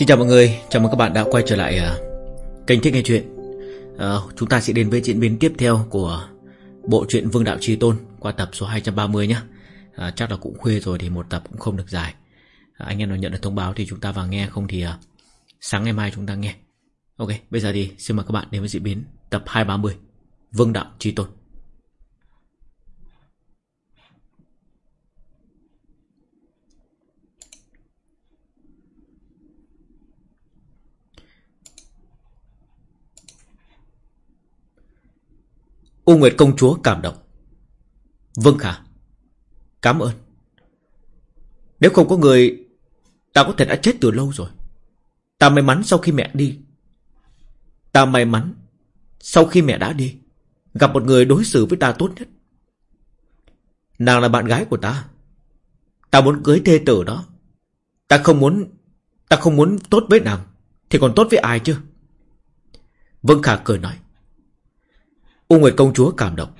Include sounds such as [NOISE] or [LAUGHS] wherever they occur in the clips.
Xin chào mọi người, chào mừng các bạn đã quay trở lại uh, kênh Thích Nghe Chuyện. Uh, Chúng ta sẽ đến với diễn biến tiếp theo của bộ truyện Vương Đạo Chi Tôn qua tập số 230 nhé uh, Chắc là cũng khuya rồi thì một tập cũng không được dài. Uh, Anh em nào nhận được thông báo thì chúng ta vào nghe không thì uh, sáng ngày mai chúng ta nghe. Ok, bây giờ thì xin mời các bạn đến với diễn biến tập 230 Vương Đạo Chi Tôn. U Nguyệt công chúa cảm động. Vâng khả. Cảm ơn. Nếu không có người, Ta có thể đã chết từ lâu rồi. Ta may mắn sau khi mẹ đi. Ta may mắn Sau khi mẹ đã đi. Gặp một người đối xử với ta tốt nhất. Nàng là bạn gái của ta. Ta muốn cưới thê tử đó. Ta không muốn, Ta không muốn tốt với nàng. Thì còn tốt với ai chứ? Vâng Khả cười nói. U Nguyệt công chúa cảm động.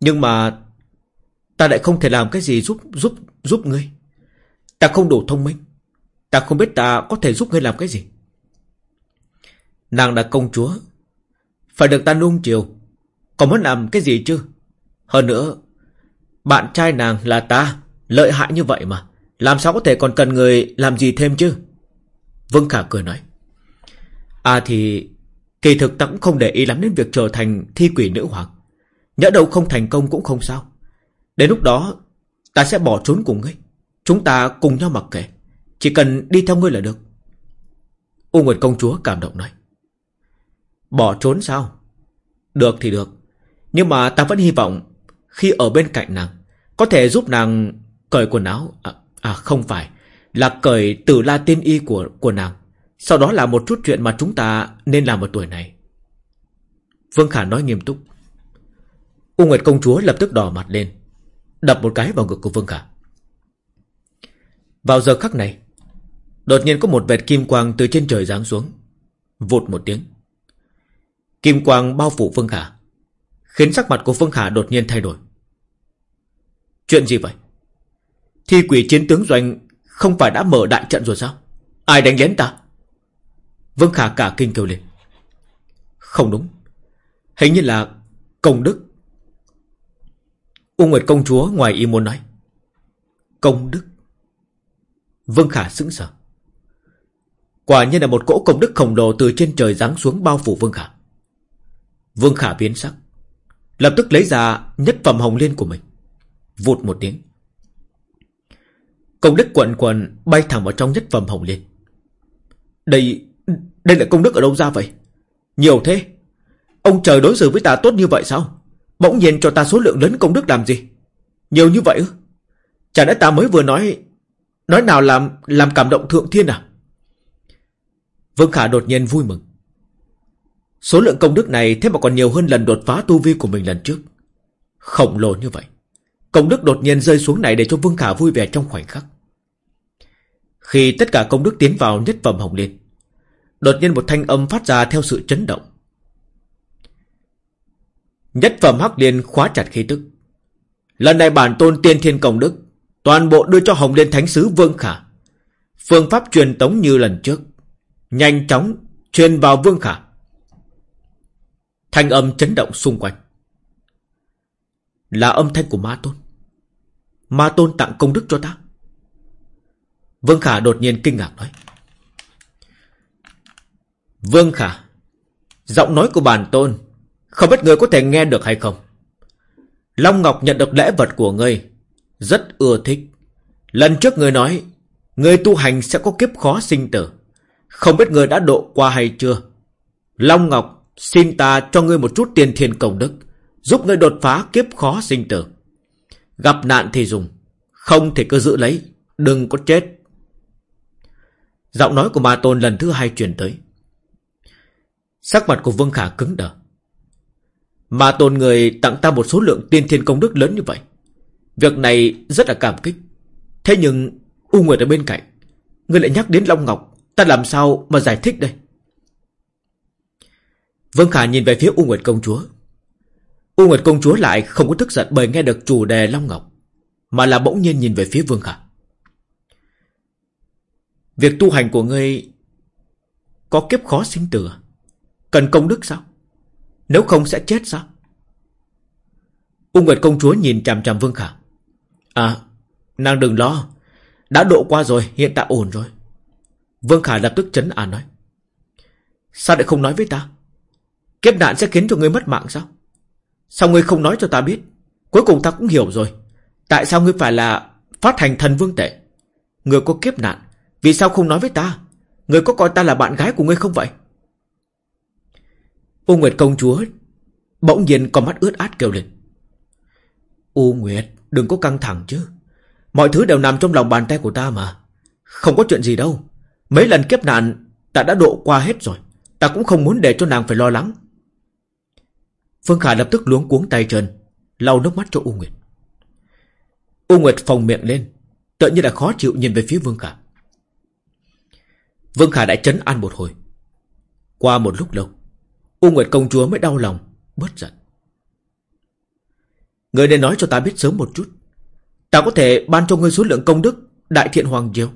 Nhưng mà ta lại không thể làm cái gì giúp giúp giúp ngươi. Ta không đủ thông minh. Ta không biết ta có thể giúp ngươi làm cái gì. Nàng là công chúa. Phải được ta nuông chiều. Còn muốn làm cái gì chứ? Hơn nữa, bạn trai nàng là ta. Lợi hại như vậy mà. Làm sao có thể còn cần người làm gì thêm chứ? Vương Khả cười nói. À thì Kỳ thực ta cũng không để ý lắm đến việc trở thành thi quỷ nữ hoàng. Nhỡ đâu không thành công cũng không sao. Đến lúc đó, ta sẽ bỏ trốn cùng ngươi. Chúng ta cùng nhau mặc kệ. Chỉ cần đi theo ngươi là được. U Nguyệt công chúa cảm động nói. Bỏ trốn sao? Được thì được. Nhưng mà ta vẫn hy vọng khi ở bên cạnh nàng, có thể giúp nàng cởi quần áo. À, à không phải, là cởi từ la tiên y của của nàng. Sau đó là một chút chuyện mà chúng ta nên làm ở tuổi này. Vương Khả nói nghiêm túc. U Nguyệt công chúa lập tức đỏ mặt lên, đập một cái vào ngực của Vương Khả. Vào giờ khắc này, đột nhiên có một vệt kim quang từ trên trời giáng xuống, vụt một tiếng. Kim quang bao phủ Vương Khả, khiến sắc mặt của Vương Khả đột nhiên thay đổi. Chuyện gì vậy? Thi quỷ chiến tướng doanh không phải đã mở đại trận rồi sao? Ai đánh lén ta? Vương Khả cả kinh kêu lên. Không đúng. Hình như là công đức. U Nguyệt công chúa ngoài ý muốn nói. Công đức. Vương Khả sững sờ. Quả nhiên là một cỗ công đức khổng lồ từ trên trời giáng xuống bao phủ Vương Khả. Vương Khả biến sắc. Lập tức lấy ra nhất phẩm hồng liên của mình. Vụt một tiếng. Công đức quận quần bay thẳng vào trong nhất phẩm hồng liên. Đây đây là công đức ở đâu ra vậy? Nhiều thế. Ông trời đối xử với ta tốt như vậy sao? Bỗng nhiên cho ta số lượng lớn công đức làm gì? Nhiều như vậy ư? Chả lẽ ta mới vừa nói... Nói nào làm làm cảm động thượng thiên à? Vương Khả đột nhiên vui mừng. Số lượng công đức này thế mà còn nhiều hơn lần đột phá tu vi của mình lần trước. Khổng lồ như vậy. Công đức đột nhiên rơi xuống này để cho Vương Khả vui vẻ trong khoảnh khắc. Khi tất cả công đức tiến vào nhất phẩm hồng liên, Đột nhiên một thanh âm phát ra theo sự chấn động. Nhất phẩm hắc liên khóa chặt khí tức. Lần này bản tôn tiên thiên công đức, toàn bộ đưa cho Hồng Liên Thánh Sứ Vương Khả. Phương pháp truyền tống như lần trước. Nhanh chóng truyền vào Vương Khả. Thanh âm chấn động xung quanh. Là âm thanh của Ma Tôn. Ma Tôn tặng công đức cho ta. Vương Khả đột nhiên kinh ngạc nói. Vương Khả, Giọng nói của bản tôn, Không biết người có thể nghe được hay không? Long Ngọc nhận được lễ vật của ngươi, Rất ưa thích. Lần trước người nói Người tu hành sẽ có kiếp khó sinh tử. Không biết người đã độ qua hay chưa? Long Ngọc, Xin ta cho ngươi một chút tiền thiên công đức, Giúp ngươi đột phá kiếp khó sinh tử. Gặp nạn thì dùng, Không thể cứ giữ lấy, Đừng có chết. Giọng nói của ma tôn lần thứ hai truyền tới. Sắc mặt của Vương Khả cứng đờ. Mà tôn người tặng ta một số lượng tiên thiên công đức lớn như vậy. Việc này rất là cảm kích. Thế nhưng, U Nguyệt ở bên cạnh. Người lại nhắc đến Long Ngọc. Ta làm sao mà giải thích đây? Vương Khả nhìn về phía U Nguyệt công chúa. U Nguyệt công chúa lại không có tức giận bởi nghe được chủ đề Long Ngọc. Mà là bỗng nhiên nhìn về phía Vương Khả. Việc tu hành của ngươi Có kiếp khó sinh tử à? Cần công đức sao? Nếu không sẽ chết sao? Ung Nguyệt công chúa nhìn chằm chằm Vương Khả. À Nàng đừng lo. Đã độ qua rồi, hiện tại ổn rồi. Vương Khả lập tức chấn an nói. Sao lại không nói với ta? Kiếp nạn sẽ khiến cho ngươi mất mạng sao? Sao ngươi không nói cho ta biết? Cuối cùng ta cũng hiểu rồi. Tại sao ngươi phải là phát hành thần vương tệ Ngươi có kiếp nạn, Vì sao không nói với ta? Ngươi có coi ta là bạn gái của ngươi không vậy? U Nguyệt công chúa Bỗng nhiên có mắt ướt át kêu lên. U Nguyệt, đừng có căng thẳng chứ. Mọi thứ đều nằm trong lòng bàn tay của ta mà. Không có chuyện gì đâu. Mấy lần kiếp nạn, ta đã độ qua hết rồi. Ta cũng không muốn để cho nàng phải lo lắng. Phương Khả lập tức luống cuống tay chân, lau nước mắt cho U Nguyệt. U Nguyệt phòng miệng lên Tự như là khó chịu nhìn về phía Vương Khả. Vương Khả đã chấn an một hồi. Qua một lúc lâu U Nguyệt công chúa mới đau lòng, Bớt giận. Người nên nói cho ta biết sớm một chút. Ta có thể ban cho ngươi số lượng công đức Đại thiện hoàng diêu.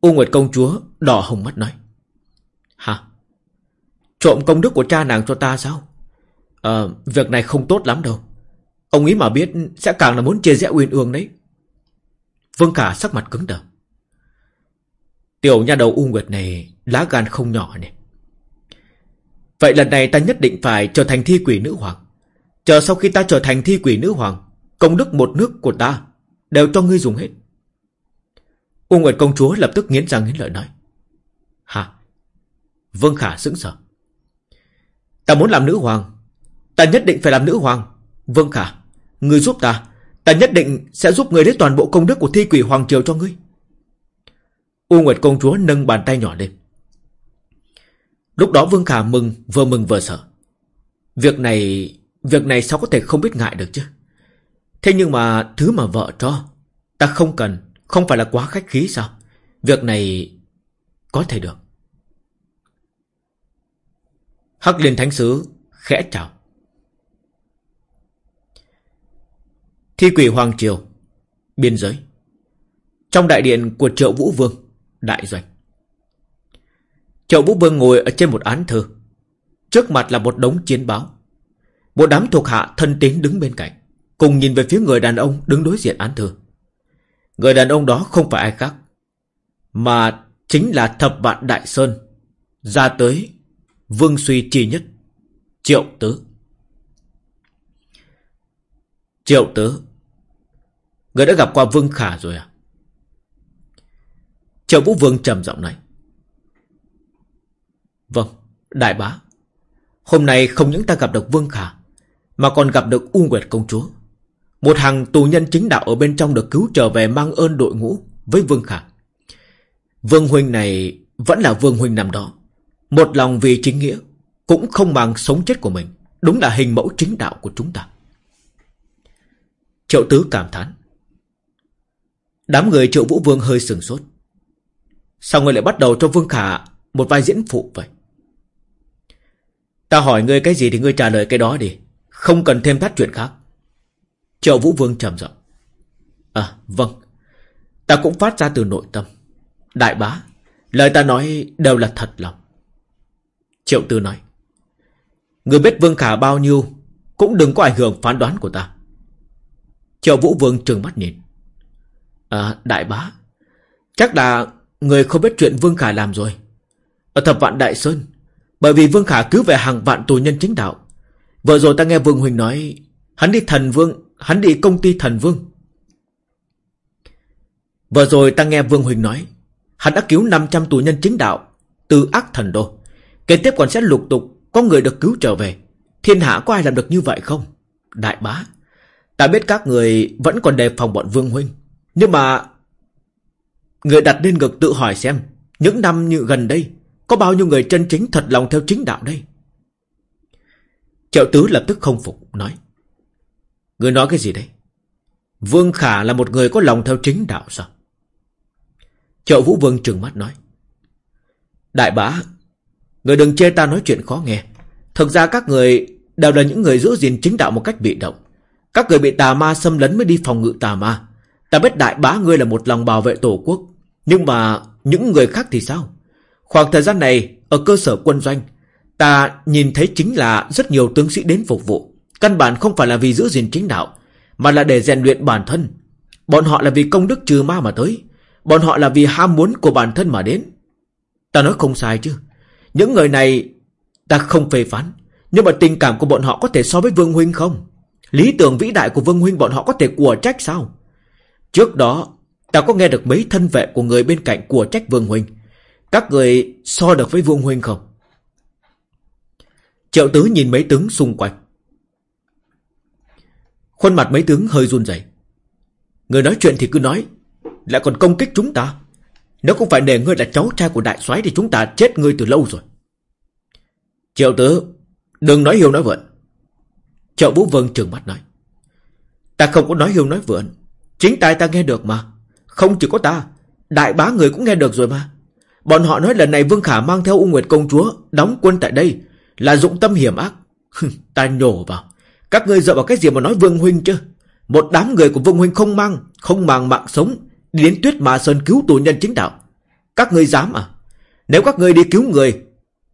U Nguyệt công chúa đỏ hồng mắt nói. Hả? Trộm công đức của cha nàng cho ta sao? Ờ Việc này không tốt lắm đâu. Ông ấy mà biết Sẽ càng là muốn chia rẽ uyên ương đấy. Vương Khả sắc mặt cứng đờ. Tiểu nha đầu U Nguyệt này Lá gan không nhỏ này Vậy lần này ta nhất định phải trở thành thi quỷ nữ hoàng. Chờ sau khi ta trở thành thi quỷ nữ hoàng, Công đức một nước của ta Đều cho ngươi dùng hết. U Nguyệt công chúa lập tức nghiến răng nghiến lợi nói. Hả? Vương Khả sững sờ. Ta muốn làm nữ hoàng. Ta nhất định phải làm nữ hoàng. Vương Khả, Ngươi giúp ta. Ta nhất định sẽ giúp ngươi lấy toàn bộ công đức của thi quỷ hoàng triều cho ngươi. U Nguyệt công chúa nâng bàn tay nhỏ lên. Lúc đó Vương Khả mừng, Vừa mừng vừa sợ. Việc này Việc này sao có thể không biết ngại được chứ? Thế nhưng mà Thứ mà vợ cho, Ta không cần, Không phải là quá khách khí sao? Việc này Có thể được. Hắc Liên Thánh Sứ khẽ chào. Thi quỷ Hoàng Triều, Biên giới. Trong đại điện của triệu Vũ Vương, Đại doanh. Triệu Vũ Vương ngồi ở trên một án thư Trước mặt là một đống chiến báo. Một đám thuộc hạ thân tín đứng bên cạnh, Cùng nhìn về phía người đàn ông đứng đối diện án thư Người đàn ông đó không phải ai khác, Mà chính là thập vạn Đại Sơn, Ra tới Vương suy chi nhất, Triệu tứ. Triệu tứ, Người đã gặp qua Vương Khả rồi à? Triệu Vũ Vương trầm giọng này. Vâng Đại bá. Hôm nay không những ta gặp được Vương Khả, Mà còn gặp được U Nguyệt Công Chúa. Một hàng tù nhân chính đạo ở bên trong được cứu trở về mang ơn đội ngũ với Vương Khả. Vương Huynh này vẫn là Vương Huynh nằm đó. Một lòng vì chính nghĩa, Cũng không bằng sống chết của mình. Đúng là hình mẫu chính đạo của chúng ta. Triệu tứ cảm thán. Đám người triệu vũ vương hơi sừng sốt. Sao người lại bắt đầu cho Vương Khả Một vai diễn phụ vậy? Ta hỏi ngươi cái gì thì ngươi trả lời cái đó đi Không cần thêm thắt chuyện khác Triệu vũ vương trầm giọng À vâng Ta cũng phát ra từ nội tâm Đại bá Lời ta nói đều là thật lòng Triệu Tư nói. Người biết Vương Khả bao nhiêu cũng đừng có ảnh hưởng phán đoán của ta. Triệu Vũ Vương trừng mắt nhìn. À, đại bá. Chắc là người không biết chuyện Vương Khả làm rồi. Ở thập vạn Đại Sơn. Bởi vì Vương Khả cứu về hàng vạn tù nhân chính đạo. Vừa rồi ta nghe Vương Huỳnh nói. Hắn đi thần vương. Hắn đi công ty thần vương. Vừa rồi ta nghe Vương Huỳnh nói. Hắn đã cứu 500 tù nhân chính đạo. Từ ác thần đô. Kế tiếp còn sẽ lục tục, Có người được cứu trở về Thiên hạ có ai làm được như vậy không Đại bá, Ta biết các người vẫn còn đề phòng bọn Vương Huynh Nhưng mà, Người đặt lên ngực tự hỏi xem, Những năm như gần đây có bao nhiêu người chân chính thật lòng theo chính đạo đây? Triệu Tứ lập tức không phục, Nói Người nói cái gì đây Vương Khả là một người có lòng theo chính đạo sao? Triệu Vũ Vương trừng mắt nói, Đại bá, Người đừng chê ta nói chuyện khó nghe. Thực ra các người đều là những người giữ gìn chính đạo một cách bị động. Các người bị tà ma xâm lấn mới đi phòng ngự tà ma. Ta biết đại bá ngươi là một lòng bảo vệ tổ quốc, Nhưng mà những người khác thì sao? Khoảng thời gian này, ở cơ sở quân doanh, Ta nhìn thấy chính là rất nhiều tướng sĩ đến phục vụ. Căn bản không phải là vì giữ gìn chính đạo, Mà là để rèn luyện bản thân. Bọn họ là vì công đức trừ ma mà tới. Bọn họ là vì ham muốn của bản thân mà đến. Ta nói không sai chứ. Những người này, Ta không phê phán. Nhưng mà tình cảm của bọn họ có thể so với Vương Huynh không? Lý tưởng vĩ đại của Vương Huynh bọn họ có thể của trách sao? Trước đó, Ta có nghe được mấy thân vệ của người bên cạnh của trách Vương Huynh. Các người so được với Vương Huynh không? Triệu tứ nhìn mấy tướng xung quanh. Khuôn mặt mấy tướng hơi run rẩy. Người nói chuyện thì cứ nói, Lại còn công kích chúng ta. Nếu không phải để ngươi là cháu trai của đại soái Thì chúng ta chết ngươi từ lâu rồi. Triệu tứ, Đừng nói hiếu nói vượn. Triệu vũ vương trừng mắt nói, Ta không có nói hiếu nói vượn. Chính tai ta nghe được mà. Không chỉ có ta, Đại bá người cũng nghe được rồi mà. Bọn họ nói lần này Vương Khả mang theo U Nguyệt Công Chúa Đóng quân tại đây Là dụng tâm hiểm ác. Ta nhổ vào. Các ngươi dựa vào cái gì mà nói Vương Huynh chứ? Một đám người của Vương Huynh không mang Không mang mạng sống, Đi đến tuyết mà sơn cứu tù nhân chính đạo. Các ngươi dám à? Nếu các ngươi đi cứu người,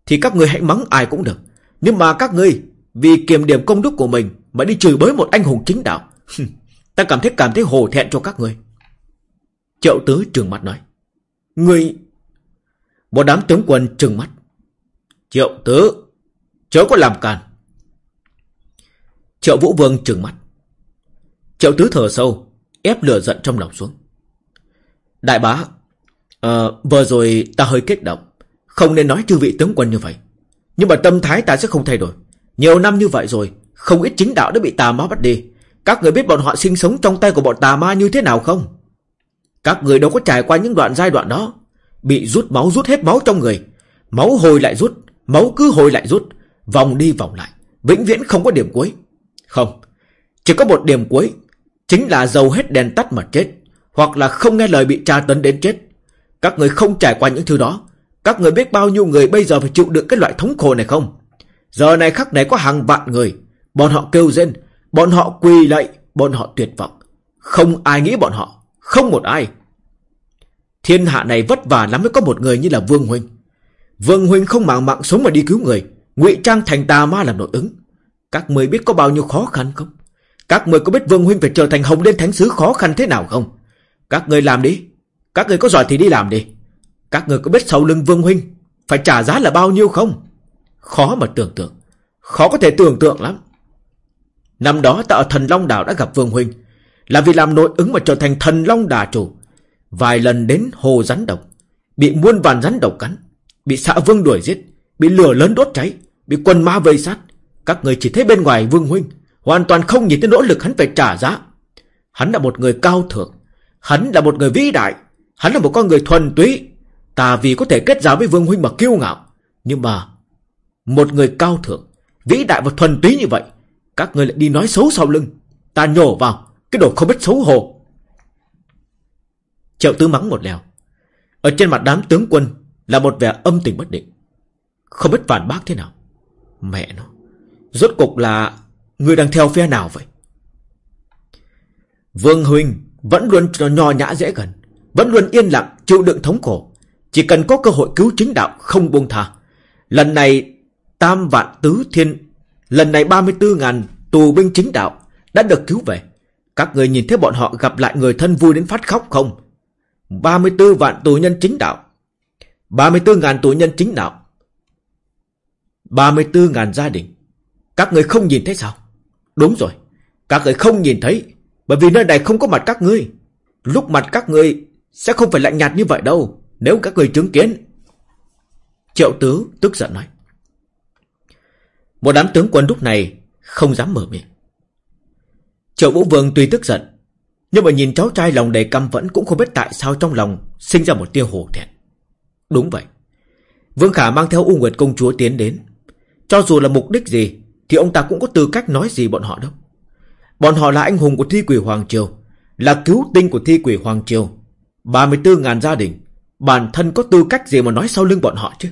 Thì các ngươi hãy mắng ai cũng được. Nhưng mà các ngươi, Vì kiềm điểm công đức của mình Mà đi chửi bới một anh hùng chính đạo. Ta cảm thấy cảm thấy hổ thẹn cho các ngươi. Triệu tứ trường mặt nói, Ngươi một đám tướng quân trừng mắt. Triệu tứ Chớ có làm càn. Triệu vũ vương trừng mắt. Triệu tứ thở sâu Ép lửa giận trong lòng xuống. Đại bá à, Vừa rồi ta hơi kích động. Không nên nói chư vị tướng quân như vậy. Nhưng mà tâm thái ta sẽ không thay đổi. Nhiều năm như vậy rồi Không ít chính đạo đã bị tà ma bắt đi. Các người biết bọn họ sinh sống trong tay của bọn tà ma như thế nào không? Các người đâu có trải qua những đoạn giai đoạn đó. Bị rút máu, rút hết máu trong người. Máu hồi lại rút, Máu cứ hồi lại rút, Vòng đi vòng lại, Vĩnh viễn không có điểm cuối. Không, Chỉ có một điểm cuối, Chính là dầu hết đèn tắt mà chết, Hoặc là không nghe lời bị tra tấn đến chết. Các người không trải qua những thứ đó. Các người biết bao nhiêu người bây giờ phải chịu đựng cái loại thống khổ này không? Giờ này khắc này có hàng vạn người, Bọn họ kêu rên, Bọn họ quỳ lạy, Bọn họ tuyệt vọng. Không ai nghĩ bọn họ, Không một ai. Thiên hạ này vất vả lắm mới có một người như là Vương Huynh. Vương Huynh không mạng mạng sống mà đi cứu người. Ngụy trang thành tà ma làm nội ứng. Các người biết có bao nhiêu khó khăn không? Các người có biết Vương Huynh phải trở thành hồng lên thánh sứ khó khăn thế nào không? Các người làm đi. Các người có giỏi thì đi làm đi. Các người có biết sau lưng Vương Huynh Phải trả giá là bao nhiêu không? Khó mà tưởng tượng. Khó có thể tưởng tượng lắm. Năm đó ta ở thần Long Đảo đã gặp Vương Huynh. Là vì làm nội ứng mà trở thành thần Long Đà chủ. Vài lần đến hồ rắn độc, Bị muôn vàn rắn độc cắn, Bị xạ vương đuổi giết, Bị lửa lớn đốt cháy, Bị quân ma vây sát. Các người chỉ thấy bên ngoài Vương Huynh, Hoàn toàn không nhìn thấy nỗ lực hắn phải trả giá. Hắn là một người cao thượng, Hắn là một người vĩ đại, Hắn là một con người thuần túy. Ta vì có thể kết giao với Vương Huynh mà kiêu ngạo, Nhưng mà Một người cao thượng, Vĩ đại và thuần túy như vậy, Các người lại đi nói xấu sau lưng. Ta nhổ vào, Cái đồ không biết xấu hổ. Triệu tứ mắng một lèo. Ở trên mặt đám tướng quân Là một vẻ âm tình bất định. Không biết phản bác thế nào. Mẹ nó. Rốt cục là Người đang theo phe nào vậy? Vương Huynh Vẫn luôn nho nhã dễ gần, Vẫn luôn yên lặng, chịu đựng thống khổ. Chỉ cần có cơ hội cứu chính đạo, không buông tha. Lần này, Tam vạn tứ thiên, Lần này 34 ngàn tù binh chính đạo Đã được cứu về. Các người nhìn thấy bọn họ gặp lại người thân vui đến phát khóc không? 34 vạn tù nhân chính đạo. 34 ngàn tù nhân chính đạo. 34 ngàn gia đình. Các người không nhìn thấy sao? Đúng rồi. Các người không nhìn thấy, Bởi vì nơi này không có mặt các ngươi. Lúc mặt các ngươi Sẽ không phải lạnh nhạt như vậy đâu, Nếu các người chứng kiến. Triệu tứ tức giận nói. Một đám tướng quân lúc này Không dám mở miệng. Triệu vũ vương tuy tức giận nhưng mà nhìn cháu trai lòng đầy căm vẫn Cũng không biết tại sao trong lòng Sinh ra một tia hổ thẹn. Đúng vậy. Vương Khả mang theo U Nguyệt công chúa tiến đến. Cho dù là mục đích gì, Thì ông ta cũng có tư cách nói gì bọn họ đâu. Bọn họ là anh hùng của thi quỷ Hoàng Triều, Là cứu tinh của thi quỷ Hoàng Triều. 34.000 gia đình, Bản thân có tư cách gì mà nói sau lưng bọn họ chứ?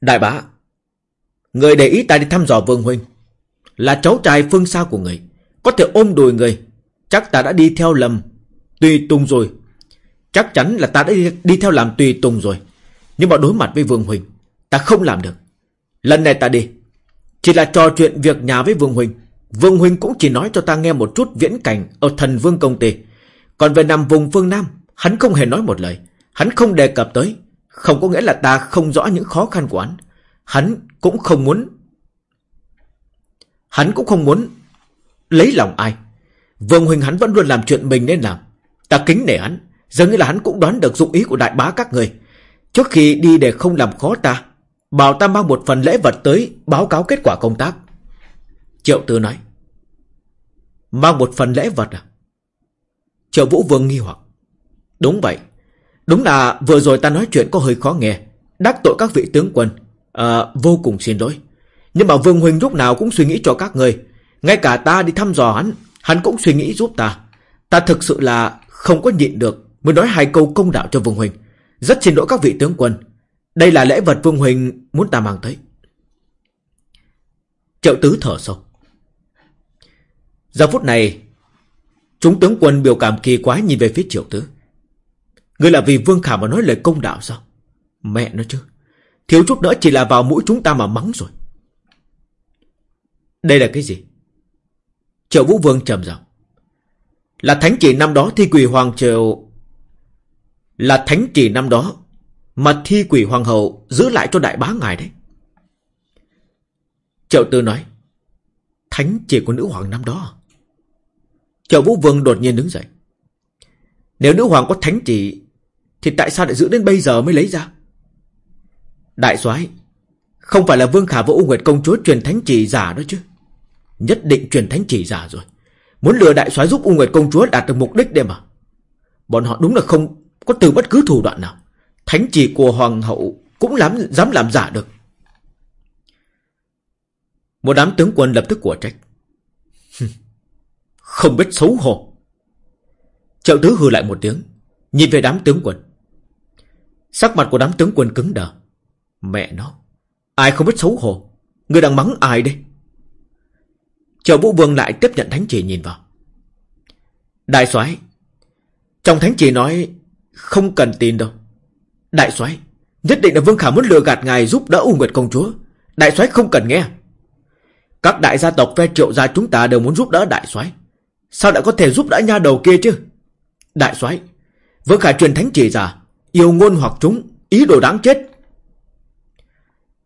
Đại bá, Người để ý ta đi thăm dò Vương Huynh. Là cháu trai phương xa của người. Có thể ôm đùi người. Chắc ta đã đi theo lầm. Tùy tùng rồi. Chắc chắn là ta đã đi, đi theo làm tùy tùng rồi. Nhưng mà đối mặt với Vương Huỳnh Ta không làm được. Lần này ta đi. Chỉ là trò chuyện việc nhà với Vương Huỳnh. Vương Huỳnh cũng chỉ nói cho ta nghe một chút viễn cảnh Ở thần Vương Công Tề. Còn về nằm vùng phương Nam Hắn không hề nói một lời. Hắn không đề cập tới. Không có nghĩa là ta không rõ những khó khăn của hắn. Hắn cũng không muốn. Hắn cũng không muốn Lấy lòng ai? Vương Huỳnh hắn vẫn luôn làm chuyện mình nên làm. Ta kính nể hắn Dường như là hắn cũng đoán được dụng ý của đại bá các người. Trước khi đi để không làm khó ta Bảo ta mang một phần lễ vật tới Báo cáo kết quả công tác. Triệu Tư nói Mang một phần lễ vật à? Triệu Vũ Vương nghi hoặc Đúng vậy. Đúng là vừa rồi ta nói chuyện có hơi khó nghe Đắc tội các vị tướng quân à, Vô cùng xin lỗi. Nhưng mà Vương Huỳnh lúc nào cũng suy nghĩ cho các người ngay cả ta đi thăm dò hắn Hắn cũng suy nghĩ giúp ta. Ta thực sự là không có nhịn được Mới nói hai câu công đạo cho Vương Huỳnh. Rất xin lỗi các vị tướng quân. Đây là lễ vật Vương Huỳnh muốn ta mang tới. Triệu tứ thở sâu. Giờ phút này, Chúng tướng quân biểu cảm kỳ quái nhìn về phía triệu tứ. Ngươi là vì Vương Khả mà nói lời công đạo sao? Mẹ nó chứ. Thiếu chút nữa chỉ là vào mũi chúng ta mà mắng rồi. Đây là cái gì? Triệu Vũ Vương trầm giọng. Là thánh chỉ năm đó thi quỷ Hoàng Triều, Là thánh chỉ năm đó Mà thi quỷ Hoàng hậu Giữ lại cho đại bá ngài đấy. Triệu Tư nói, Thánh chỉ của nữ hoàng năm đó. Triệu Vũ Vương đột nhiên đứng dậy. Nếu nữ hoàng có thánh chỉ, Thì tại sao lại giữ đến bây giờ mới lấy ra? Đại soái, Không phải là Vương Khả và U Nguyệt Công Chúa truyền thánh chỉ giả đó chứ? Nhất định truyền thánh chỉ giả rồi. Muốn lừa đại soái giúp U Nguyệt Công Chúa đạt được mục đích để mà. Bọn họ đúng là không có từ bất cứ thủ đoạn nào. Thánh chỉ của Hoàng hậu Cũng làm dám làm giả được. Một đám tướng quân lập tức của trách. Không biết xấu hổ. Triệu tứ hư lại một tiếng, Nhìn về đám tướng quân. Sắc mặt của đám tướng quân cứng đờ. Mẹ nó, Ai không biết xấu hổ? Người đang mắng ai đây? Triệu Vũ Vương lại tiếp nhận thánh chỉ nhìn vào. Đại soái Trong thánh chỉ nói Không cần tin đâu. Đại soái Nhất định là Vương Khả muốn lừa gạt ngài giúp đỡ U Nguyệt Công Chúa. Đại soái không cần nghe. Các đại gia tộc ve triệu gia chúng ta đều muốn giúp đỡ đại soái. Sao lại có thể giúp đỡ nha đầu kia chứ? Đại soái Vương Khả truyền thánh chỉ ra, Yêu ngôn hoặc chúng Ý đồ đáng chết.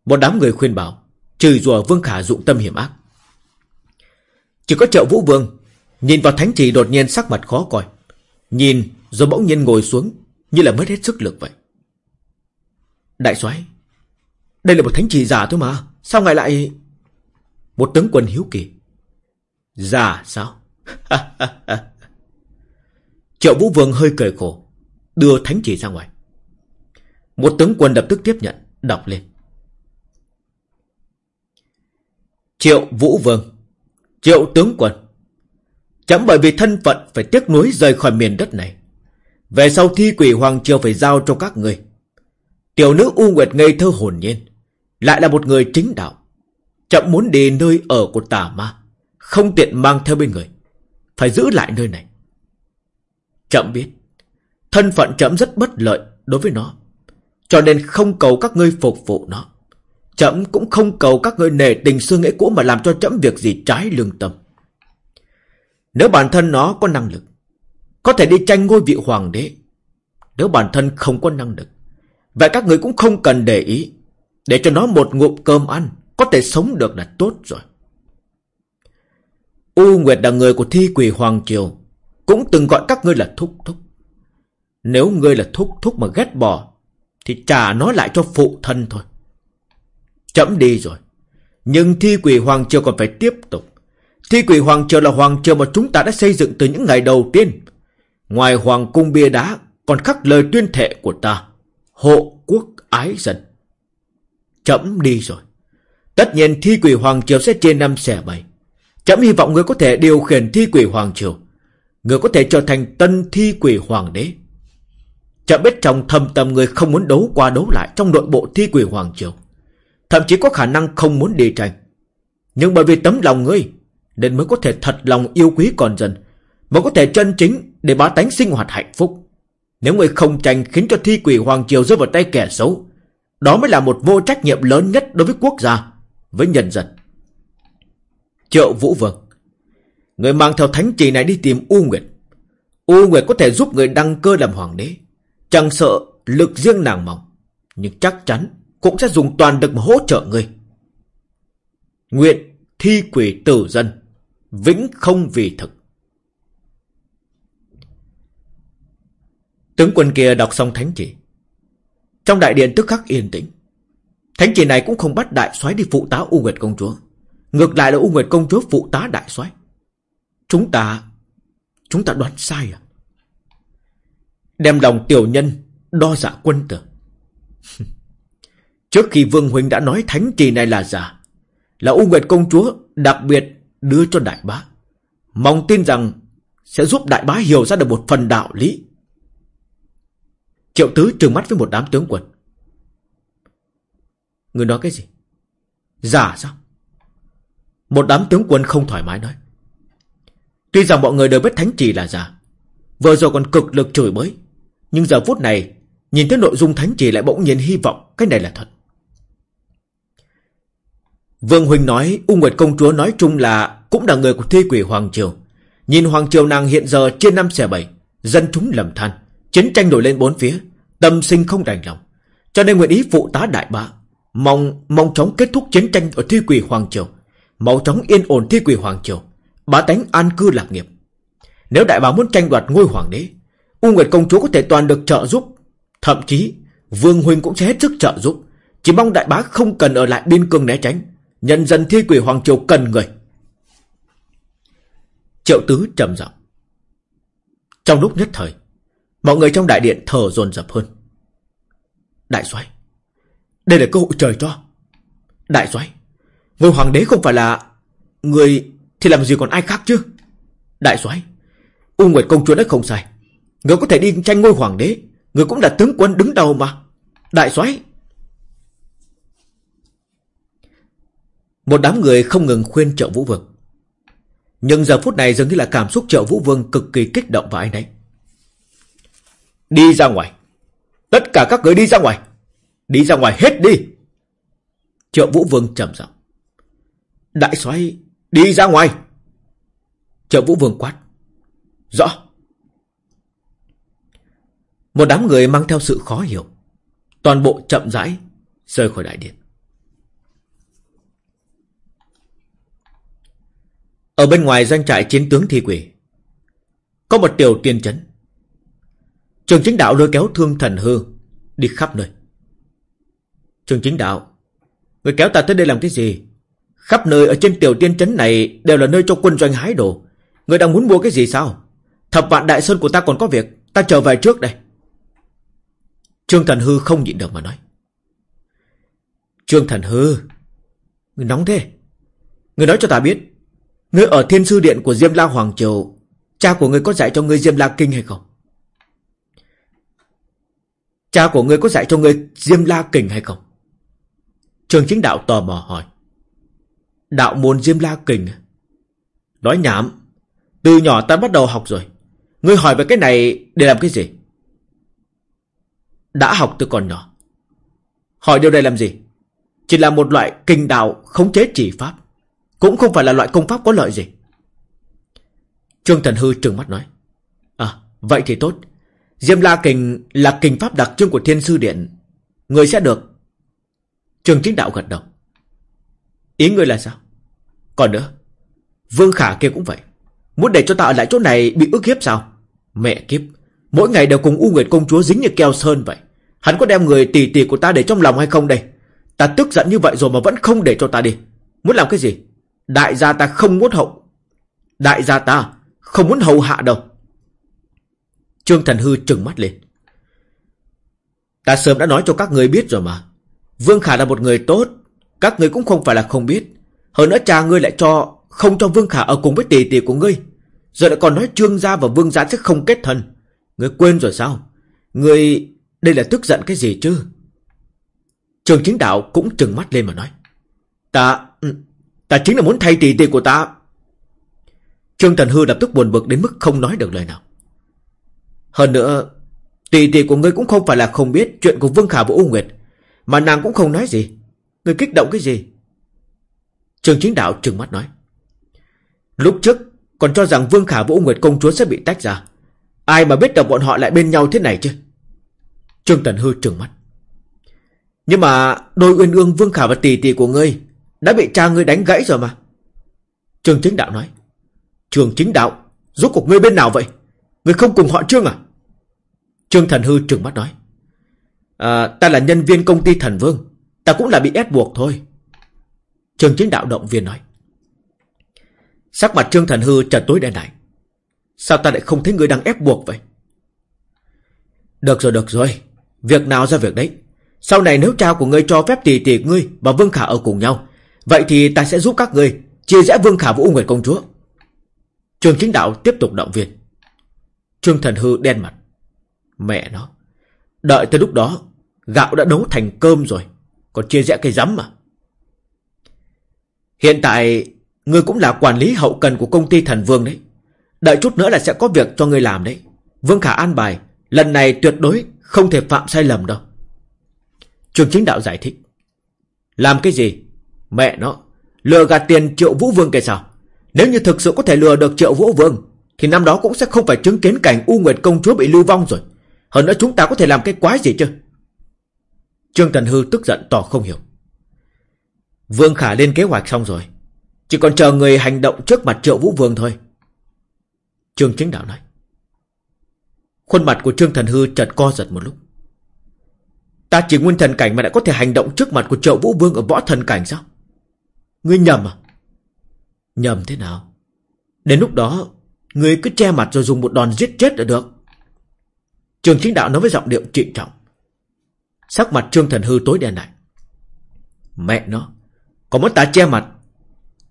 Một đám người khuyên bảo Trừ rùa Vương Khả dụng tâm hiểm ác. Chỉ có triệu Vũ Vương. Nhìn vào thánh chỉ đột nhiên sắc mặt khó coi. Nhìn, rồi bỗng nhiên ngồi xuống, Như là mất hết sức lực vậy. Đại soái, Đây là một thánh chỉ giả thôi mà, Sao ngài lại Một tướng quân hiếu kỳ. Giả sao? [LAUGHS] Triệu Vũ Vương hơi cười khổ, Đưa thánh chỉ ra ngoài. Một tướng quân lập tức tiếp nhận, Đọc lên. Triệu Vũ Vương. Triệu tướng quân, Chẳng bởi vì thân phận phải tiếc nuối rời khỏi miền đất này, Về sau thi quỷ Hoàng Triều phải giao cho các người. Tiểu nữ U Nguyệt ngây thơ hồn nhiên, Lại là một người chính đạo, Chậm muốn đi nơi ở của tà ma, Không tiện mang theo bên người, Phải giữ lại nơi này. Chậm biết, Thân phận chậm rất bất lợi đối với nó, Cho nên không cầu các ngươi phục vụ nó. Chậm cũng không cầu các ngươi nề tình xưa nghĩa cũ Mà làm cho chậm việc gì trái lương tâm. Nếu bản thân nó có năng lực, Có thể đi tranh ngôi vị hoàng đế. Nếu bản thân không có năng lực, Vậy các người cũng không cần để ý. Để cho nó một ngụm cơm ăn, Có thể sống được là tốt rồi. U Nguyệt là người của thi quỷ Hoàng Triều, Cũng từng gọi các ngươi là thúc thúc. Nếu ngươi là thúc thúc mà ghét bỏ, Thì trả nó lại cho phụ thân thôi. Chậm đi rồi. Nhưng thi quỷ Hoàng Triều còn phải tiếp tục. Thi quỷ Hoàng Triều là Hoàng Triều mà chúng ta đã xây dựng từ những ngày đầu tiên. Ngoài Hoàng cung bia đá, Còn khắc lời tuyên thệ của ta, Hộ quốc ái dân. Chậm đi rồi. Tất nhiên thi quỷ Hoàng Triều sẽ trên năm xẻ bảy. Chậm hy vọng người có thể điều khiển thi quỷ Hoàng Triều. Người có thể trở thành tân thi quỷ Hoàng đế. Chậm biết trong thâm tâm người không muốn đấu qua đấu lại Trong nội bộ thi quỷ Hoàng Triều. Thậm chí có khả năng không muốn đi tranh Nhưng bởi vì tấm lòng ngươi Nên mới có thể thật lòng yêu quý con dân Mới có thể chân chính để bá tánh sinh hoạt hạnh phúc Nếu người không tranh khiến cho thi quỷ Hoàng Triều rơi vào tay kẻ xấu, đó mới là một vô trách nhiệm lớn nhất đối với quốc gia, với nhân dân. Triệu Vũ Vương Người mang theo thánh trì này đi tìm U Nguyệt. U Nguyệt có thể giúp người đăng cơ làm hoàng đế. Chẳng sợ lực riêng nàng mỏng, nhưng chắc chắn cũng sẽ dùng toàn lực mà hỗ trợ ngươi. Nguyện thi quỷ tử dân, vĩnh không vì thực. Tướng quân kia đọc xong thánh chỉ. Trong đại điện tức khắc yên tĩnh. Thánh chỉ này cũng không bắt đại soái đi phụ tá U Nguyệt công chúa. Ngược lại là U Nguyệt công chúa phụ tá đại soái. Chúng ta... Chúng ta đoán sai à? Đem lòng tiểu nhân đo dạ quân tử. [LAUGHS] Trước khi Vương Huynh đã nói thánh trì này là giả, là U Nguyệt Công Chúa đặc biệt đưa cho đại bá. Mong tin rằng sẽ giúp đại bá hiểu ra được một phần đạo lý. Triệu Tứ trừng mắt với một đám tướng quân. Người nói cái gì? Giả sao? Một đám tướng quân không thoải mái nói. Tuy rằng mọi người đều biết thánh trì là giả, vừa rồi còn cực lực chửi bới, nhưng giờ phút này nhìn thấy nội dung thánh trì lại bỗng nhiên hy vọng cái này là thật. Vương Huynh nói U Nguyệt Công Chúa nói chung là cũng là người của thi quỷ Hoàng Triều. Nhìn Hoàng Triều nàng hiện giờ trên năm xẻ bảy, dân chúng lầm than, chiến tranh nổi lên bốn phía, tâm sinh không đành lòng. Cho nên nguyện ý phụ tá đại bá, mong mong chóng kết thúc chiến tranh ở thi quỷ Hoàng Triều, mau chóng yên ổn thi quỷ Hoàng Triều, bá tánh an cư lạc nghiệp. Nếu đại bá muốn tranh đoạt ngôi hoàng đế, U Nguyệt Công Chúa có thể toàn được trợ giúp, thậm chí Vương Huynh cũng sẽ hết sức trợ giúp. Chỉ mong đại bá không cần ở lại biên cương né tránh Nhân dân thi quỷ Hoàng Triều cần người. Triệu Tứ trầm giọng. Trong lúc nhất thời, mọi người trong đại điện thở dồn dập hơn. Đại soái, đây là cơ hội trời cho. Đại soái, người hoàng đế không phải là người thì làm gì còn ai khác chứ? Đại soái, U Nguyệt công chúa đã không sai, người có thể đi tranh ngôi hoàng đế, người cũng là tướng quân đứng đầu mà. Đại soái, Một đám người không ngừng khuyên trợ Vũ Vương. Nhưng giờ phút này dường như là cảm xúc trợ Vũ Vương cực kỳ kích động và anh ấy. Đi ra ngoài. Tất cả các người đi ra ngoài. Đi ra ngoài hết đi. Trợ Vũ Vương trầm giọng. Đại soái, đi ra ngoài. Trợ Vũ Vương quát. Rõ. Một đám người mang theo sự khó hiểu. Toàn bộ chậm rãi rời khỏi đại điện. Ở bên ngoài doanh trại chiến tướng thi quỷ. Có một tiểu tiên chấn. Trường chính đạo lôi kéo thương thần hư, Đi khắp nơi. Trường chính đạo, Người kéo ta tới đây làm cái gì? Khắp nơi ở trên tiểu tiên chấn này Đều là nơi cho quân doanh hái đồ. Người đang muốn mua cái gì sao? Thập vạn đại sơn của ta còn có việc, Ta trở về trước đây. Trương Thần Hư không nhịn được mà nói. Trương Thần Hư, Người nóng thế. Người nói cho ta biết Ngươi ở thiên sư điện của Diêm La Hoàng Triều, Cha của ngươi có dạy cho ngươi Diêm La Kinh hay không? Cha của ngươi có dạy cho ngươi Diêm La Kinh hay không? Trường chính đạo tò mò hỏi Đạo môn Diêm La Kinh? À? Nói nhảm Từ nhỏ ta bắt đầu học rồi Ngươi hỏi về cái này để làm cái gì? Đã học từ còn nhỏ Hỏi điều này làm gì? Chỉ là một loại kinh đạo khống chế chỉ pháp cũng không phải là loại công pháp có lợi gì. Trương Thần Hư trừng mắt nói. À vậy thì tốt. Diêm La Kình là kình pháp đặc trưng của Thiên Sư Điện. Người sẽ được. Trường chính đạo gật đầu. Ý người là sao? Còn nữa, Vương Khả kia cũng vậy. Muốn để cho ta ở lại chỗ này bị ức hiếp sao? Mẹ kiếp, Mỗi ngày đều cùng U Nguyệt Công Chúa dính như keo sơn vậy. Hắn có đem người tỷ tỷ của ta để trong lòng hay không đây? Ta tức giận như vậy rồi mà vẫn không để cho ta đi. Muốn làm cái gì? Đại gia ta không muốn hậu. Đại gia ta không muốn hầu hạ đâu. Trương Thần Hư trừng mắt lên. Ta sớm đã nói cho các người biết rồi mà. Vương Khả là một người tốt. Các người cũng không phải là không biết. Hơn nữa cha ngươi lại cho, không cho Vương Khả ở cùng với tỷ tỷ của ngươi. Rồi lại còn nói Trương gia và Vương gia sẽ không kết thân. Ngươi quên rồi sao? Ngươi, đây là tức giận cái gì chứ? Trường chính đạo cũng trừng mắt lên mà nói. Ta... Ta chính là muốn thay tỷ tỷ của ta. Trương Thần Hư lập tức buồn bực đến mức không nói được lời nào. Hơn nữa, Tỷ tỷ của ngươi cũng không phải là không biết chuyện của Vương Khả và U Nguyệt. Mà nàng cũng không nói gì. Ngươi kích động cái gì? Trương chính đạo trừng mắt nói. Lúc trước còn cho rằng Vương Khả và U Nguyệt công chúa sẽ bị tách ra. Ai mà biết được bọn họ lại bên nhau thế này chứ? Trương Tần Hư trừng mắt. Nhưng mà đôi uyên ương Vương Khả và tỷ tỷ của ngươi đã bị cha ngươi đánh gãy rồi mà. Trường chính đạo nói. Trường chính đạo, rốt cuộc ngươi bên nào vậy? Ngươi không cùng họ Trương à? Trương Thần Hư trừng mắt nói. À, ta là nhân viên công ty Thần Vương. Ta cũng là bị ép buộc thôi. Trường chính đạo động viên nói. Sắc mặt Trương Thần Hư trật tối đen lại. Sao ta lại không thấy ngươi đang ép buộc vậy? Được rồi, được rồi. Việc nào ra việc đấy. Sau này nếu cha của ngươi cho phép tỷ tỷ ngươi và Vương Khả ở cùng nhau, vậy thì ta sẽ giúp các ngươi chia rẽ Vương Khả vũ Nguyệt Công Chúa. Trường chính đạo tiếp tục động viên. Trương Thần Hư đen mặt. Mẹ nó. Đợi tới lúc đó, gạo đã nấu thành cơm rồi. Còn chia rẽ cây rắm mà. Hiện tại, ngươi cũng là quản lý hậu cần của công ty thần vương đấy. Đợi chút nữa là sẽ có việc cho ngươi làm đấy. Vương Khả an bài, lần này tuyệt đối không thể phạm sai lầm đâu. Trường chính đạo giải thích. Làm cái gì? Mẹ nó, lừa gạt tiền triệu vũ vương kìa sao? Nếu như thực sự có thể lừa được triệu vũ vương, thì năm đó cũng sẽ không phải chứng kiến cảnh U Nguyệt công chúa bị lưu vong rồi. Hơn nữa chúng ta có thể làm cái quái gì chứ? Trương Tần Hư tức giận tỏ không hiểu. Vương Khả lên kế hoạch xong rồi. Chỉ còn chờ người hành động trước mặt triệu vũ vương thôi. Trương Chính Đạo nói. Khuôn mặt của Trương Thần Hư chợt co giật một lúc. Ta chỉ nguyên thần cảnh mà đã có thể hành động trước mặt của triệu vũ vương ở võ thần cảnh sao? Ngươi nhầm à? Nhầm thế nào? Đến lúc đó, ngươi cứ che mặt rồi dùng một đòn giết chết là được. Trường chính đạo nói với giọng điệu trịnh trọng. Sắc mặt Trương Thần Hư tối đen lại. Mẹ nó, có muốn ta che mặt?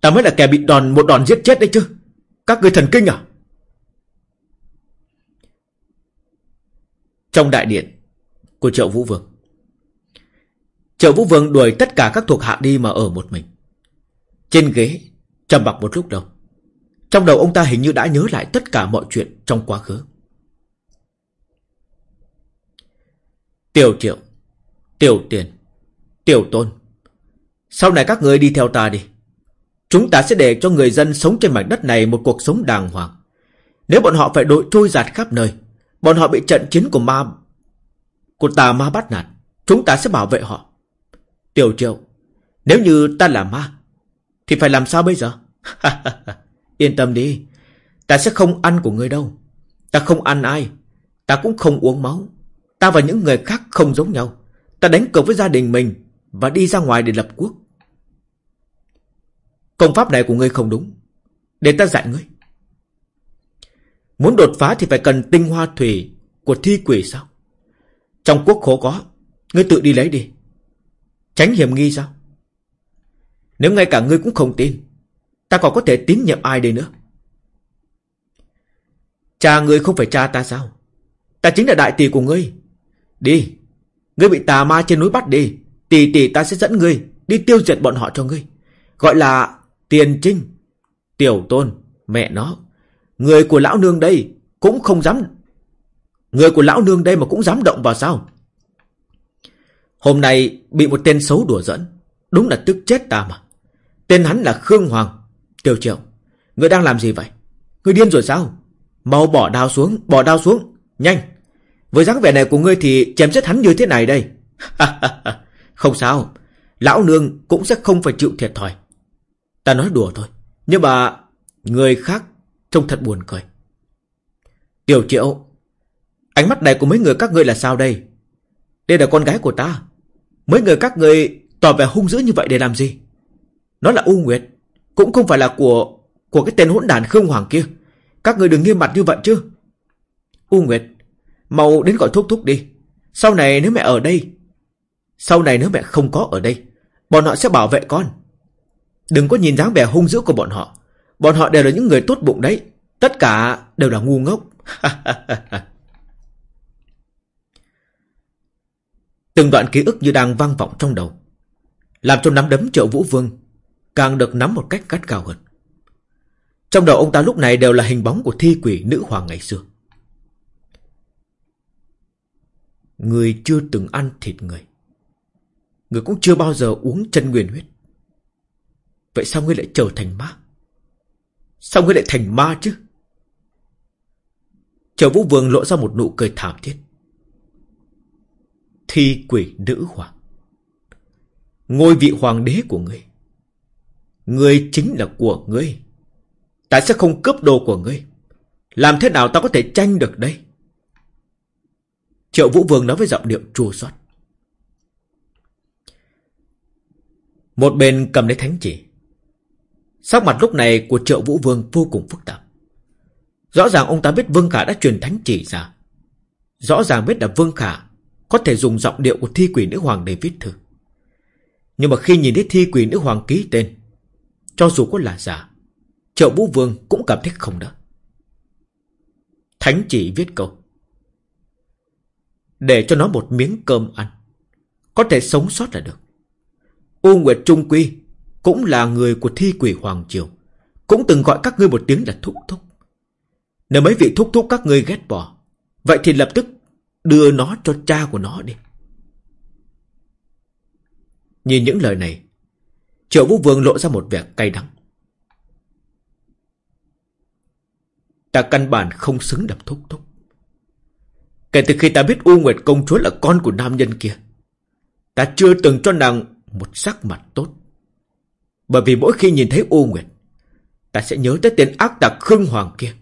Ta mới là kẻ bị đòn một đòn giết chết đấy chứ. Các người thần kinh à? Trong đại điện của Triệu Vũ Vương. Triệu Vũ Vương đuổi tất cả các thuộc hạ đi mà ở một mình. Trên ghế, trầm mặc một lúc đầu Trong đầu ông ta hình như đã nhớ lại tất cả mọi chuyện trong quá khứ. Tiểu Triệu, Tiểu Tiền, Tiểu Tôn. Sau này các người đi theo ta đi. Chúng ta sẽ để cho người dân sống trên mảnh đất này một cuộc sống đàng hoàng. Nếu bọn họ phải đội trôi giạt khắp nơi, bọn họ bị trận chiến của ma của tà ma bắt nạt, chúng ta sẽ bảo vệ họ. Tiểu Triệu, nếu như ta là ma, thì phải làm sao bây giờ? [LAUGHS] Yên tâm đi, ta sẽ không ăn của người đâu. Ta không ăn ai, ta cũng không uống máu. Ta và những người khác không giống nhau. Ta đánh cược với gia đình mình và đi ra ngoài để lập quốc. Công pháp này của ngươi không đúng. Để ta dạy ngươi. Muốn đột phá thì phải cần tinh hoa thủy của thi quỷ sao? Trong quốc khổ có, ngươi tự đi lấy đi. Tránh hiểm nghi sao? Nếu ngay cả ngươi cũng không tin, ta còn có thể tín nhiệm ai đây nữa? Cha ngươi không phải cha ta sao? Ta chính là đại tỷ của ngươi. Đi, ngươi bị tà ma trên núi bắt đi. Tỷ tỷ ta sẽ dẫn ngươi đi tiêu diệt bọn họ cho ngươi. Gọi là tiền trinh. Tiểu tôn, mẹ nó. Người của lão nương đây cũng không dám... Người của lão nương đây mà cũng dám động vào sao? Hôm nay bị một tên xấu đùa dẫn. Đúng là tức chết ta mà. Tên hắn là Khương Hoàng. Tiêu triệu, người đang làm gì vậy? Người điên rồi sao? Mau bỏ đao xuống, bỏ đao xuống. Nhanh. Với dáng vẻ này của ngươi thì chém chết hắn như thế này đây. [LAUGHS] không sao. Lão nương cũng sẽ không phải chịu thiệt thòi. Ta nói đùa thôi. Nhưng mà người khác trông thật buồn cười. Tiểu triệu. Ánh mắt này của mấy người các ngươi là sao đây? Đây là con gái của ta. Mấy người các ngươi tỏ vẻ hung dữ như vậy để làm gì? Nó là U Nguyệt. Cũng không phải là của của cái tên hỗn đàn Khương Hoàng kia. Các người đừng nghiêm mặt như vậy chứ. U Nguyệt, mau đến gọi thúc thúc đi. Sau này nếu mẹ ở đây, sau này nếu mẹ không có ở đây, bọn họ sẽ bảo vệ con. Đừng có nhìn dáng vẻ hung dữ của bọn họ. Bọn họ đều là những người tốt bụng đấy. Tất cả đều là ngu ngốc. [LAUGHS] Từng đoạn ký ức như đang vang vọng trong đầu. Làm cho nắm đấm triệu vũ vương càng được nắm một cách gắt cao hơn. Trong đầu ông ta lúc này đều là hình bóng của thi quỷ nữ hoàng ngày xưa. Người chưa từng ăn thịt người. Người cũng chưa bao giờ uống chân nguyên huyết. Vậy sao ngươi lại trở thành ma? Sao ngươi lại thành ma chứ? Chờ vũ vương lộ ra một nụ cười thảm thiết. Thi quỷ nữ hoàng. Ngôi vị hoàng đế của ngươi. Ngươi chính là của ngươi. Ta sẽ không cướp đồ của ngươi. Làm thế nào ta có thể tranh được đây? Triệu Vũ Vương nói với giọng điệu chua xót. Một bên cầm lấy thánh chỉ. Sắc mặt lúc này của triệu Vũ Vương vô cùng phức tạp. Rõ ràng ông ta biết Vương Khả đã truyền thánh chỉ ra. Rõ ràng biết là Vương Khả Có thể dùng giọng điệu của thi quỷ nữ hoàng để viết thư. Nhưng mà khi nhìn thấy thi quỷ nữ hoàng ký tên cho dù có là giả Triệu Vũ Vương cũng cảm thấy không đỡ. Thánh chỉ viết câu, Để cho nó một miếng cơm ăn, Có thể sống sót là được. U Nguyệt Trung Quy Cũng là người của thi quỷ Hoàng Triều, Cũng từng gọi các ngươi một tiếng là thúc thúc. Nếu mấy vị thúc thúc các ngươi ghét bỏ, Vậy thì lập tức Đưa nó cho cha của nó đi. Nhìn những lời này Triệu Vũ Vương lộ ra một vẻ cay đắng. Ta căn bản không xứng đập thúc thúc. Kể từ khi ta biết U Nguyệt công chúa là con của nam nhân kia, Ta chưa từng cho nàng một sắc mặt tốt. Bởi vì mỗi khi nhìn thấy U Nguyệt, Ta sẽ nhớ tới tên ác tặc Khương Hoàng kia.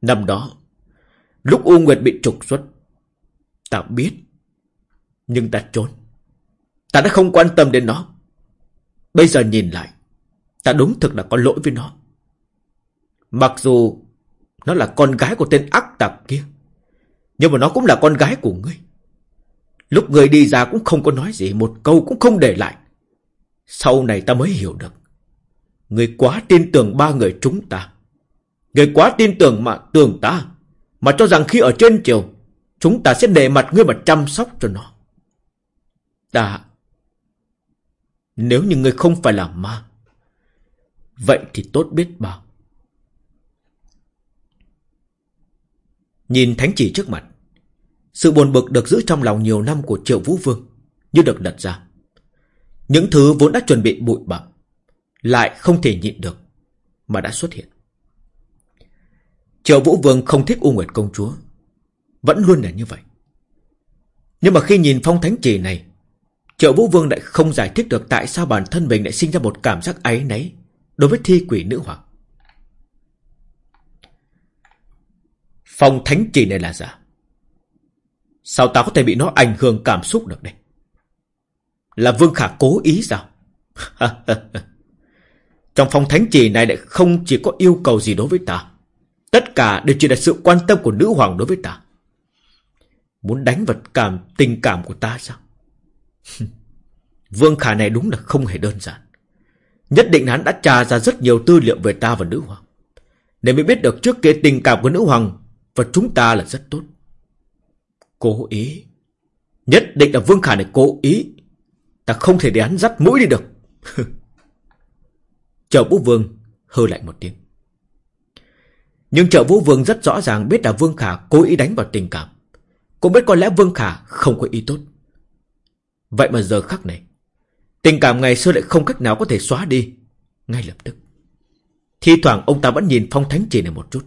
Năm đó, Lúc U Nguyệt bị trục xuất, Ta biết, Nhưng ta trốn. Ta đã không quan tâm đến nó. Bây giờ nhìn lại, Ta đúng thực là có lỗi với nó. Mặc dù Nó là con gái của tên ác tặc kia, Nhưng mà nó cũng là con gái của ngươi. Lúc ngươi đi ra cũng không có nói gì, Một câu cũng không để lại. Sau này ta mới hiểu được Người quá tin tưởng ba người chúng ta. Người quá tin tưởng mà tưởng ta, Mà cho rằng khi ở trên triều, Chúng ta sẽ để mặt ngươi mà chăm sóc cho nó. Ta nếu như ngươi không phải là ma, Vậy thì tốt biết bao. Nhìn thánh chỉ trước mặt, sự buồn bực được giữ trong lòng nhiều năm của Triệu Vũ Vương Như được đặt ra. Những thứ vốn đã chuẩn bị bụi bặm Lại không thể nhịn được Mà đã xuất hiện. Triệu Vũ Vương không thích U Nguyệt Công Chúa, Vẫn luôn là như vậy. Nhưng mà khi nhìn phong thánh chỉ này Triệu Vũ Vương lại không giải thích được Tại sao bản thân mình lại sinh ra một cảm giác áy náy Đối với thi quỷ nữ hoàng Phong thánh chỉ này là giả Sao ta có thể bị nó ảnh hưởng cảm xúc được đây? Là Vương Khả cố ý sao? [LAUGHS] Trong phong thánh chỉ này lại không chỉ có yêu cầu gì đối với ta. Tất cả đều chỉ là sự quan tâm của nữ hoàng đối với ta. Muốn đánh vật cảm, tình cảm của ta sao? [LAUGHS] Vương Khả này đúng là không hề đơn giản. Nhất định hắn đã tra ra rất nhiều tư liệu về ta và nữ hoàng. Để mới biết được trước kia tình cảm của nữ hoàng và chúng ta là rất tốt. Cố ý. Nhất định là Vương Khả này cố ý. Ta không thể để hắn dắt mũi đi được. [LAUGHS] Trợ Vũ Vương hơ lại một tiếng. Nhưng trợ Vũ Vương rất rõ ràng biết là Vương Khả cố ý đánh vào tình cảm. Cũng biết có lẽ Vương Khả không có ý tốt. Vậy mà giờ khắc này, tình cảm ngày xưa lại không cách nào có thể xóa đi. Ngay lập tức. Thi thoảng ông ta vẫn nhìn phong thánh chỉ này một chút.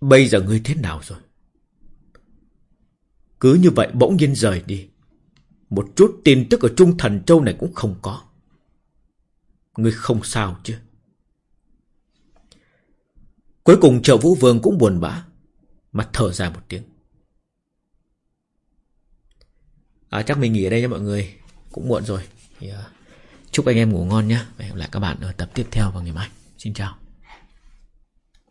Bây giờ ngươi thế nào rồi? Cứ như vậy bỗng nhiên rời đi. Một chút tin tức ở Trung Thần Châu này cũng không có. Ngươi không sao chứ? Cuối cùng triệu Vũ Vương cũng buồn bã. Mà thở dài một tiếng. À, chắc mình nghỉ ở đây nha mọi người. Cũng muộn rồi. Thì, uh, chúc anh em ngủ ngon nhé. Và hẹn gặp lại các bạn ở tập tiếp theo vào ngày mai. Xin chào.